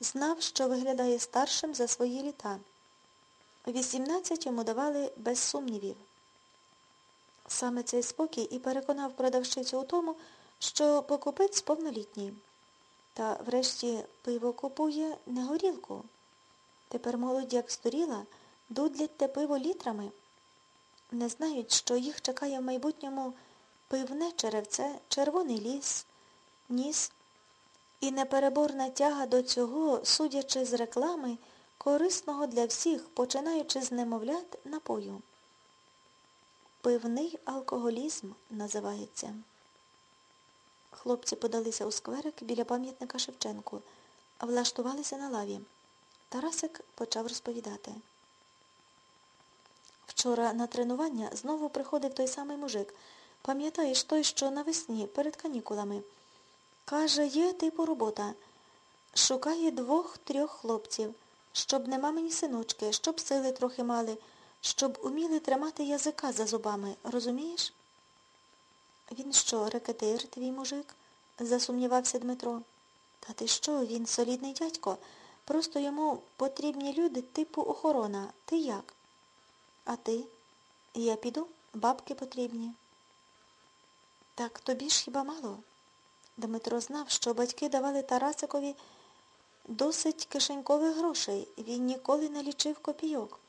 знав, що виглядає старшим за свої літа. Вісімнадцять йому давали без сумнівів. Саме цей спокій і переконав продавщицю у тому, що покупець повнолітній. Та врешті пиво купує не горілку. Тепер молодь як стуріла, дудлять те пиво літрами. Не знають, що їх чекає в майбутньому пивне черевце, червоний ліс, ніс і непереборна тяга до цього, судячи з реклами, корисного для всіх, починаючи з немовлят напою. Пивний алкоголізм називається. Хлопці подалися у скверик біля пам'ятника Шевченку, влаштувалися на лаві. Тарасик почав розповідати. Вчора на тренування знову приходив той самий мужик. Пам'ятаєш той, що навесні, перед канікулами. Каже, є типу робота. Шукає двох-трьох хлопців, щоб не мамині синочки, щоб сили трохи мали, щоб уміли тримати язика за зубами, розумієш? Він що, рекетир, твій мужик? засумнівався Дмитро. Та ти що, він солідний дядько. Просто йому потрібні люди типу охорона. Ти як? А ти? Я піду, бабки потрібні. Так тобі ж хіба мало? Дмитро знав, що батьки давали Тарасикові досить кишенькових грошей. Він ніколи не лічив копійок.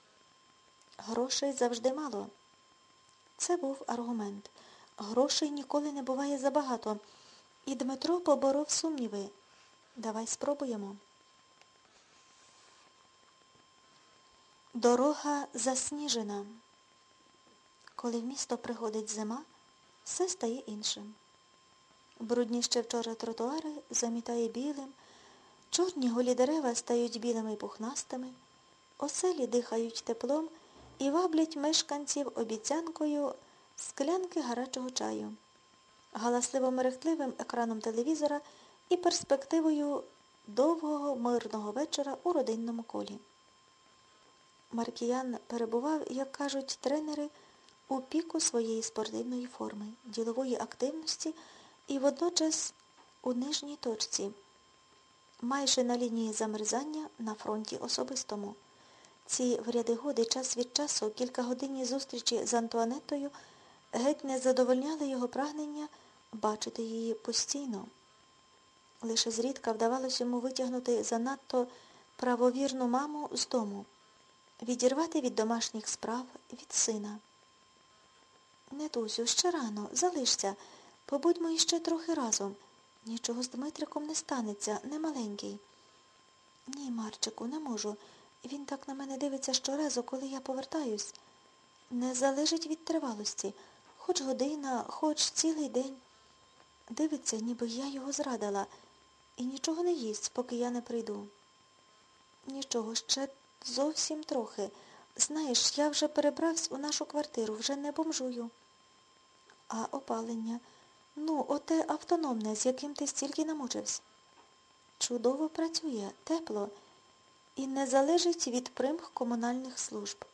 Грошей завжди мало. Це був аргумент. Грошей ніколи не буває забагато. І Дмитро поборов сумніви. Давай спробуємо. Дорога засніжена. Коли в місто приходить зима, все стає іншим. Брудні ще вчора тротуари замітає білим, чорні голі дерева стають білими пухнастими, оселі дихають теплом і ваблять мешканців обіцянкою склянки гарячого чаю, галасливо мерехтливим екраном телевізора і перспективою довгого мирного вечора у родинному колі. Маркіян перебував, як кажуть тренери, у піку своєї спортивної форми, ділової активності і водночас у нижній точці, майже на лінії замерзання на фронті особистому. Ці в ряди годи час від часу кількагодинні зустрічі з Антуанеттою геть не задовольняли його прагнення бачити її постійно. Лише зрідка вдавалося йому витягнути занадто правовірну маму з дому, відірвати від домашніх справ від сина. Недусю, ще рано, залишся, побудьмо іще трохи разом. Нічого з Дмитриком не станеться, не маленький. Ні, Марчику, не можу. Він так на мене дивиться щоразу, коли я повертаюсь. Не залежить від тривалості. Хоч година, хоч цілий день. Дивиться, ніби я його зрадила, і нічого не їсть, поки я не прийду. Нічого, ще зовсім трохи. Знаєш, я вже перебрався у нашу квартиру, вже не бомжую. А опалення? Ну, оте автономне, з яким ти стільки намучився. Чудово працює, тепло і не залежить від примх комунальних служб.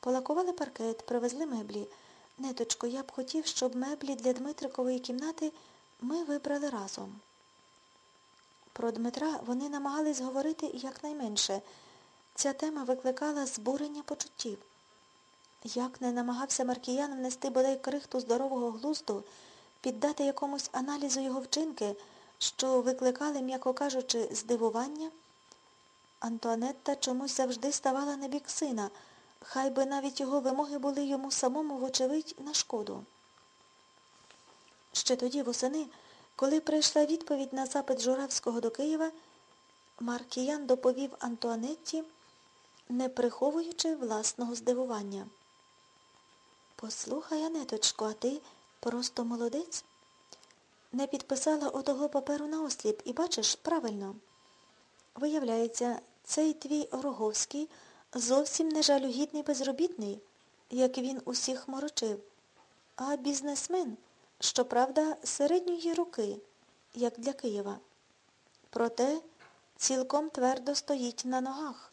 Полакували паркет, привезли меблі. Неточко, я б хотів, щоб меблі для Дмитрикової кімнати ми вибрали разом. Про Дмитра вони намагались говорити якнайменше. Ця тема викликала збурення почуттів. Як не намагався Маркіян внести бодай крихту здорового глузду, піддати якомусь аналізу його вчинки, що викликали, м'яко кажучи, здивування, Антуанетта чомусь завжди ставала на бік сина, хай би навіть його вимоги були йому самому, вочевидь, на шкоду. Ще тоді, восени, коли прийшла відповідь на запит Журавського до Києва, Маркіян доповів Антуанетті, не приховуючи власного здивування. Послухай, Анеточко, а ти просто молодець? Не підписала отого паперу на осліп і бачиш, правильно. Виявляється, цей твій Ороговський зовсім не жалюгідний безробітний, як він усіх морочив, а бізнесмен, щоправда, середньої руки, як для Києва. Проте цілком твердо стоїть на ногах.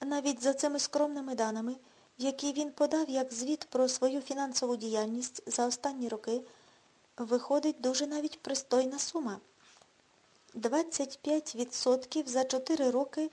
Навіть за цими скромними даними, які він подав як звіт про свою фінансову діяльність за останні роки, виходить дуже навіть пристойна сума. 25% за 4 роки